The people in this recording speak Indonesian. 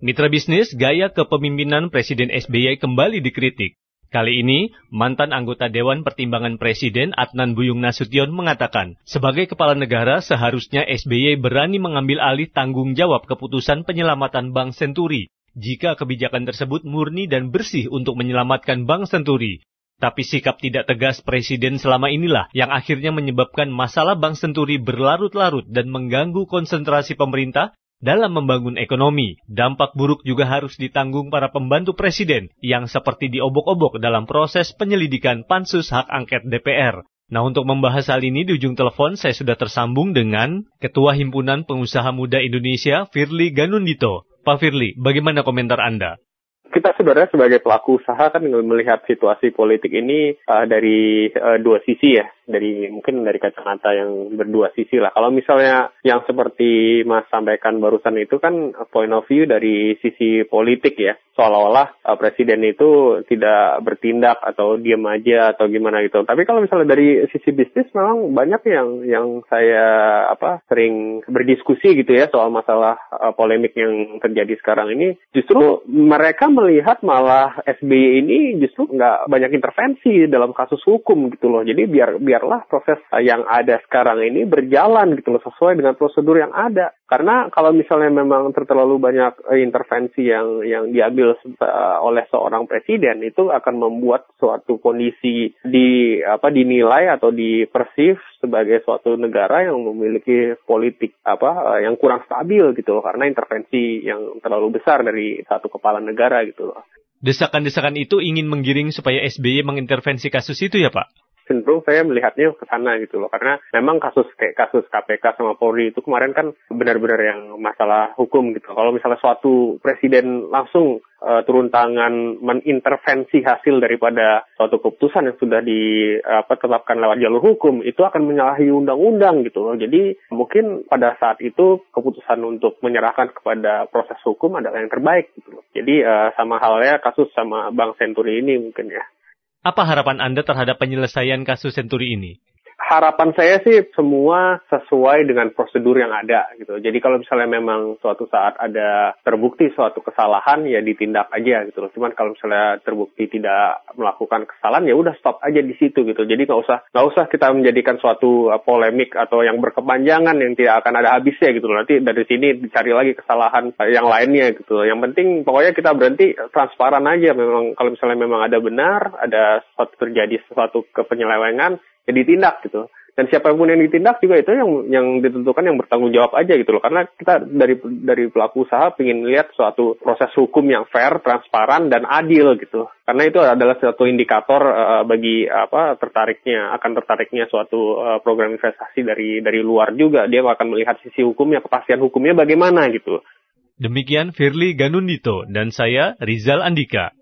Mitra bisnis, gaya kepemimpinan Presiden SBY kembali dikritik. Kali ini, mantan anggota Dewan Pertimbangan Presiden Adnan Buyung Nasution mengatakan, sebagai kepala negara seharusnya SBY berani mengambil alih tanggung jawab keputusan penyelamatan Bank Senturi jika kebijakan tersebut murni dan bersih untuk menyelamatkan Bank Senturi. Tapi sikap tidak tegas Presiden selama inilah yang akhirnya menyebabkan masalah Bank Senturi berlarut-larut dan mengganggu konsentrasi pemerintah dalam membangun ekonomi, dampak buruk juga harus ditanggung para pembantu presiden yang seperti diobok-obok dalam proses penyelidikan pansus hak angket DPR. Nah untuk membahas hal ini di ujung telepon saya sudah tersambung dengan Ketua Himpunan Pengusaha Muda Indonesia Firly Ganundito. Pak Firly, bagaimana komentar Anda? Kita sebenarnya sebagai pelaku usaha kan melihat situasi politik ini uh, dari uh, dua sisi ya dari mungkin dari kacamata yang berdua sisi lah. Kalau misalnya yang seperti Mas sampaikan barusan itu kan point of view dari sisi politik ya, seolah-olah uh, presiden itu tidak bertindak atau diam aja atau gimana gitu. Tapi kalau misalnya dari sisi bisnis memang banyak yang yang saya apa sering berdiskusi gitu ya soal masalah uh, polemik yang terjadi sekarang ini. Justru mereka melihat malah SBY ini justru nggak banyak intervensi dalam kasus hukum gitu loh. Jadi biar biar biarlah proses yang ada sekarang ini berjalan gitu loh sesuai dengan prosedur yang ada. Karena kalau misalnya memang terlalu banyak eh, intervensi yang yang diambil eh, oleh seorang presiden itu akan membuat suatu kondisi di apa dinilai atau dipersif sebagai suatu negara yang memiliki politik apa eh, yang kurang stabil gitu loh karena intervensi yang terlalu besar dari satu kepala negara gitu loh. Desakan-desakan itu ingin menggiring supaya SBY mengintervensi kasus itu ya Pak? cenderung saya melihatnya ke sana gitu loh karena memang kasus kayak kasus KPK sama Polri itu kemarin kan benar-benar yang masalah hukum gitu kalau misalnya suatu presiden langsung uh, turun tangan menintervensi hasil daripada suatu keputusan yang sudah ditetapkan lewat jalur hukum itu akan menyalahi undang-undang gitu loh. Jadi mungkin pada saat itu keputusan untuk menyerahkan kepada proses hukum adalah yang terbaik gitu loh. Jadi uh, sama halnya kasus sama Bank Senturi ini mungkin ya. Apa harapan Anda terhadap penyelesaian kasus Senturi ini? Harapan saya sih semua sesuai dengan prosedur yang ada gitu. Jadi kalau misalnya memang suatu saat ada terbukti suatu kesalahan ya ditindak aja gitu loh. Cuman kalau misalnya terbukti tidak melakukan kesalahan ya udah stop aja di situ gitu. Jadi nggak usah nggak usah kita menjadikan suatu uh, polemik atau yang berkepanjangan yang tidak akan ada habisnya gitu. Nanti dari sini dicari lagi kesalahan yang lainnya gitu. Yang penting pokoknya kita berhenti transparan aja. Memang kalau misalnya memang ada benar, ada suatu terjadi sesuatu kepenyelewengan ya ditindak gitu. Dan siapa pun yang ditindak juga itu yang yang ditentukan yang bertanggung jawab aja gitu loh. Karena kita dari dari pelaku usaha ingin lihat suatu proses hukum yang fair, transparan dan adil gitu. Karena itu adalah satu indikator uh, bagi apa tertariknya akan tertariknya suatu uh, program investasi dari dari luar juga. Dia akan melihat sisi hukumnya kepastian hukumnya bagaimana gitu. Demikian Firly Ganundito dan saya Rizal Andika